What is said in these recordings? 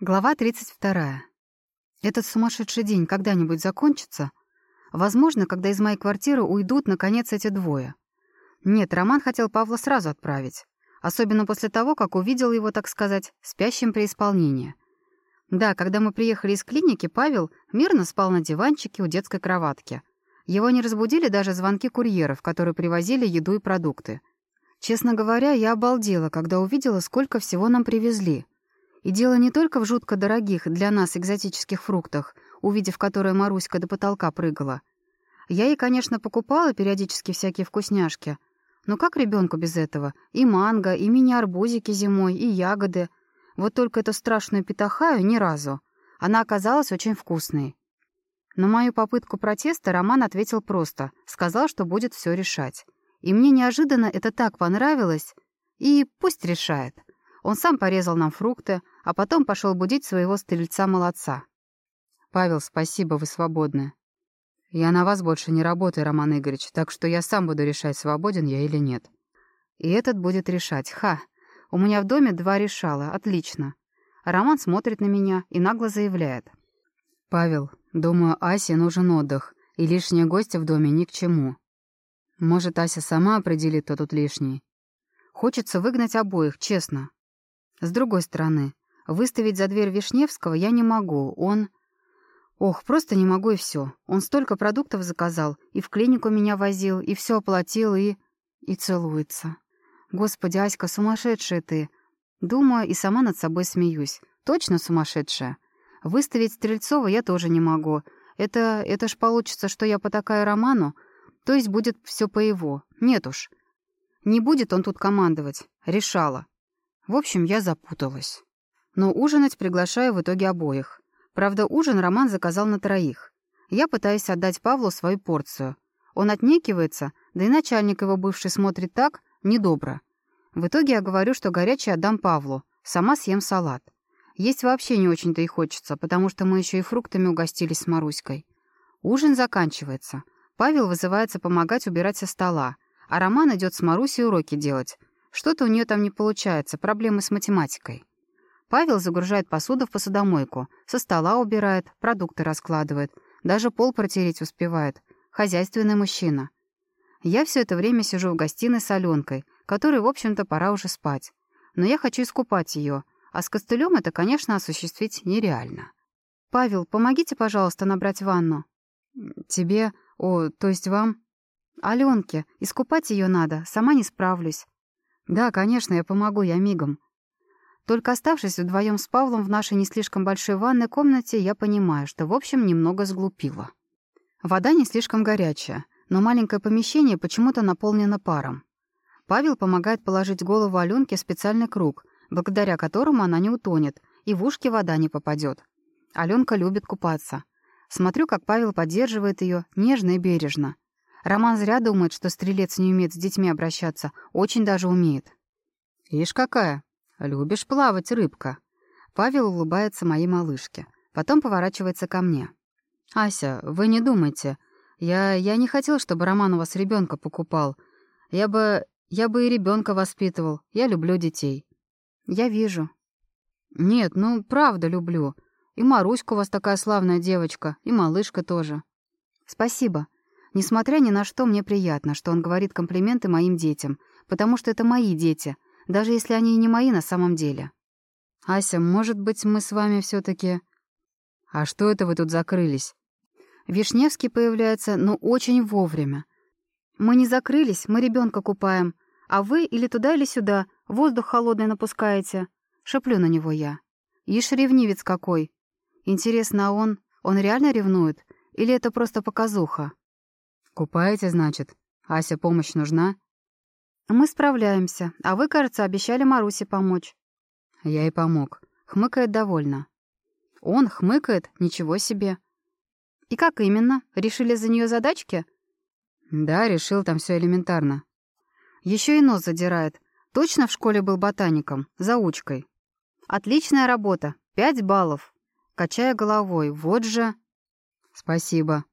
Глава 32. Этот сумасшедший день когда-нибудь закончится? Возможно, когда из моей квартиры уйдут, наконец, эти двое. Нет, Роман хотел Павла сразу отправить. Особенно после того, как увидел его, так сказать, спящим при исполнении. Да, когда мы приехали из клиники, Павел мирно спал на диванчике у детской кроватки. Его не разбудили даже звонки курьеров, которые привозили еду и продукты. Честно говоря, я обалдела, когда увидела, сколько всего нам привезли — и дело не только в жутко дорогих для нас экзотических фруктах, увидев которые Маруська до потолка прыгала. Я ей, конечно, покупала периодически всякие вкусняшки. Но как ребенку без этого? И манго, и мини-арбузики зимой, и ягоды. Вот только эту страшную питахаю ни разу. Она оказалась очень вкусной. На мою попытку протеста Роман ответил просто, сказал, что будет все решать. И мне неожиданно это так понравилось. И пусть решает. Он сам порезал нам фрукты, а потом пошел будить своего стрельца-молодца. «Павел, спасибо, вы свободны. Я на вас больше не работаю, Роман Игоревич, так что я сам буду решать, свободен я или нет. И этот будет решать. Ха! У меня в доме два решала. Отлично. Роман смотрит на меня и нагло заявляет. «Павел, думаю, Асе нужен отдых, и лишние гости в доме ни к чему. Может, Ася сама определит, кто тут лишний. Хочется выгнать обоих, честно. С другой стороны, выставить за дверь Вишневского я не могу, он... Ох, просто не могу и все. Он столько продуктов заказал, и в клинику меня возил, и все оплатил, и... И целуется. Господи, Аська, сумасшедшая ты. Думаю, и сама над собой смеюсь. Точно сумасшедшая. Выставить Стрельцова я тоже не могу. Это... это ж получится, что я потакаю Роману, то есть будет все по его. Нет уж. Не будет он тут командовать. Решала. В общем, я запуталась. Но ужинать приглашаю в итоге обоих. Правда, ужин Роман заказал на троих. Я пытаюсь отдать Павлу свою порцию. Он отнекивается, да и начальник его бывший смотрит так, недобро. В итоге я говорю, что горячий отдам Павлу, сама съем салат. Есть вообще не очень-то и хочется, потому что мы еще и фруктами угостились с Маруськой. Ужин заканчивается. Павел вызывается помогать убирать со стола, а Роман идет с Марусей уроки делать, что-то у нее там не получается, проблемы с математикой. Павел загружает посуду в посудомойку, со стола убирает, продукты раскладывает, даже пол протереть успевает. Хозяйственный мужчина. Я все это время сижу в гостиной с Аленкой, которой, в общем-то, пора уже спать. Но я хочу искупать ее, а с костылем это, конечно, осуществить нереально. «Павел, помогите, пожалуйста, набрать ванну». «Тебе? О, то есть вам?» «Аленке, искупать ее надо, сама не справлюсь». «Да, конечно, я помогу, я мигом». Только оставшись вдвоем с Павлом в нашей не слишком большой ванной комнате, я понимаю, что, в общем, немного сглупила. Вода не слишком горячая, но маленькое помещение почему-то наполнено паром. Павел помогает положить голову Аленке в специальный круг, благодаря которому она не утонет, и в ушки вода не попадет. Аленка любит купаться. Смотрю, как Павел поддерживает ее нежно и бережно. Роман зря думает, что стрелец не умеет с детьми обращаться. Очень даже умеет. «Ишь какая! Любишь плавать, рыбка!» Павел улыбается моей малышке. Потом поворачивается ко мне. «Ася, вы не думайте. Я, я не хотел, чтобы Роман у вас ребенка покупал. Я бы... я бы и ребенка воспитывал. Я люблю детей». «Я вижу». «Нет, ну, правда люблю. И Маруська у вас такая славная девочка, и малышка тоже». «Спасибо. Несмотря ни на что, мне приятно, что он говорит комплименты моим детям, потому что это мои дети, даже если они и не мои на самом деле. «Ася, может быть, мы с вами все таки «А что это вы тут закрылись?» Вишневский появляется, но очень вовремя. «Мы не закрылись, мы ребенка купаем. А вы или туда, или сюда, воздух холодный напускаете». Шеплю на него я. «Ишь, ревнивец какой!» Интересно, а он... Он реально ревнует? Или это просто показуха? «Купаете, значит? Ася, помощь нужна?» «Мы справляемся, а вы, кажется, обещали Марусе помочь». «Я и помог. Хмыкает довольно». «Он хмыкает? Ничего себе». «И как именно? Решили за нее задачки?» «Да, решил, там все элементарно». Еще и нос задирает. Точно в школе был ботаником, заучкой. Отличная работа. Пять баллов. Качая головой. Вот же... Спасибо.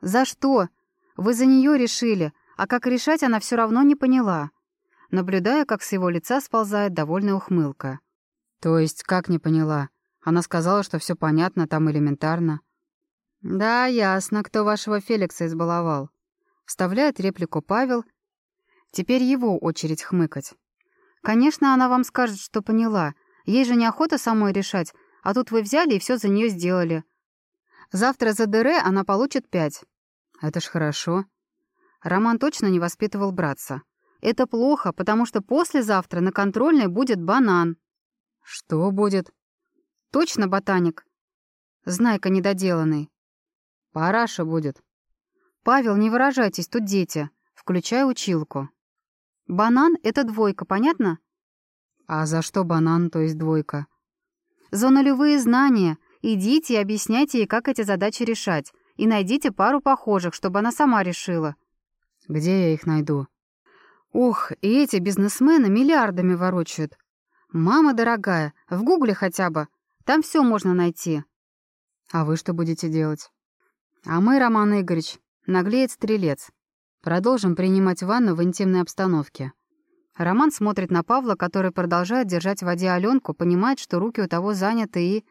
За что? Вы за нее решили, а как решать она все равно не поняла. Наблюдая, как с его лица сползает довольная ухмылка. То есть, как не поняла? Она сказала, что все понятно, там элементарно. Да, ясно, кто вашего Феликса избаловал. Вставляет реплику Павел. Теперь его очередь хмыкать. Конечно, она вам скажет, что поняла. Ей же неохота самой решать, а тут вы взяли и все за нее сделали. Завтра за ДР она получит пять. Это ж хорошо. Роман точно не воспитывал братца. Это плохо, потому что послезавтра на контрольной будет банан. Что будет? Точно ботаник. Знайка недоделанный. Параша будет. Павел, не выражайтесь, тут дети. Включай училку. Банан — это двойка, понятно? А за что банан, то есть двойка? За нулевые знания. Идите и объясняйте ей, как эти задачи решать. И найдите пару похожих, чтобы она сама решила. Где я их найду? Ох, и эти бизнесмены миллиардами ворочают. Мама дорогая, в гугле хотя бы. Там все можно найти. А вы что будете делать? А мы, Роман Игоревич, наглеет стрелец. Продолжим принимать ванну в интимной обстановке. Роман смотрит на Павла, который продолжает держать в воде Аленку, понимает, что руки у того заняты и...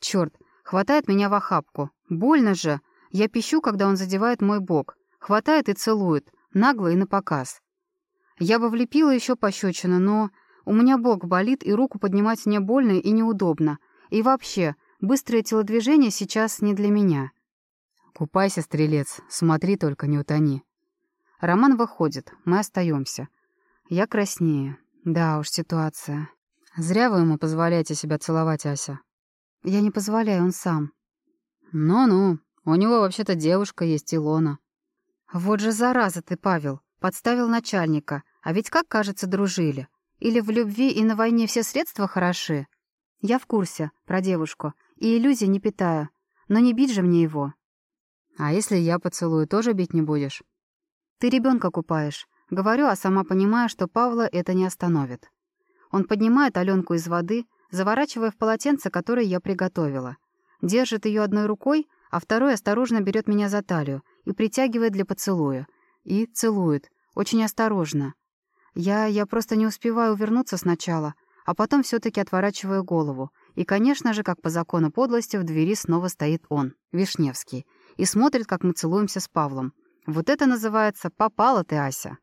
Черт, хватает меня в охапку. Больно же. Я пищу, когда он задевает мой бок. Хватает и целует, нагло и напоказ. Я бы влепила еще пощечину, но у меня бок болит, и руку поднимать мне больно и неудобно. И вообще, быстрое телодвижение сейчас не для меня. Купайся, стрелец, смотри только, не утони. Роман выходит, мы остаемся. Я краснею. Да уж, ситуация. Зря вы ему позволяете себя целовать, Ася. Я не позволяю, он сам. Ну-ну, у него вообще-то девушка есть, Илона. Вот же зараза ты, Павел, подставил начальника. А ведь, как кажется, дружили. Или в любви и на войне все средства хороши? Я в курсе про девушку и иллюзий не питаю. Но не бить же мне его. А если я поцелую, тоже бить не будешь? Ты ребенка купаешь. Говорю, а сама понимаю, что Павла это не остановит. Он поднимает Аленку из воды, заворачивая в полотенце, которое я приготовила. Держит ее одной рукой, а второй осторожно берет меня за талию и притягивает для поцелуя. И целует. Очень осторожно. Я... я просто не успеваю увернуться сначала, а потом все таки отворачиваю голову. И, конечно же, как по закону подлости, в двери снова стоит он, Вишневский, и смотрит, как мы целуемся с Павлом. Вот это называется «попала ты, Ася».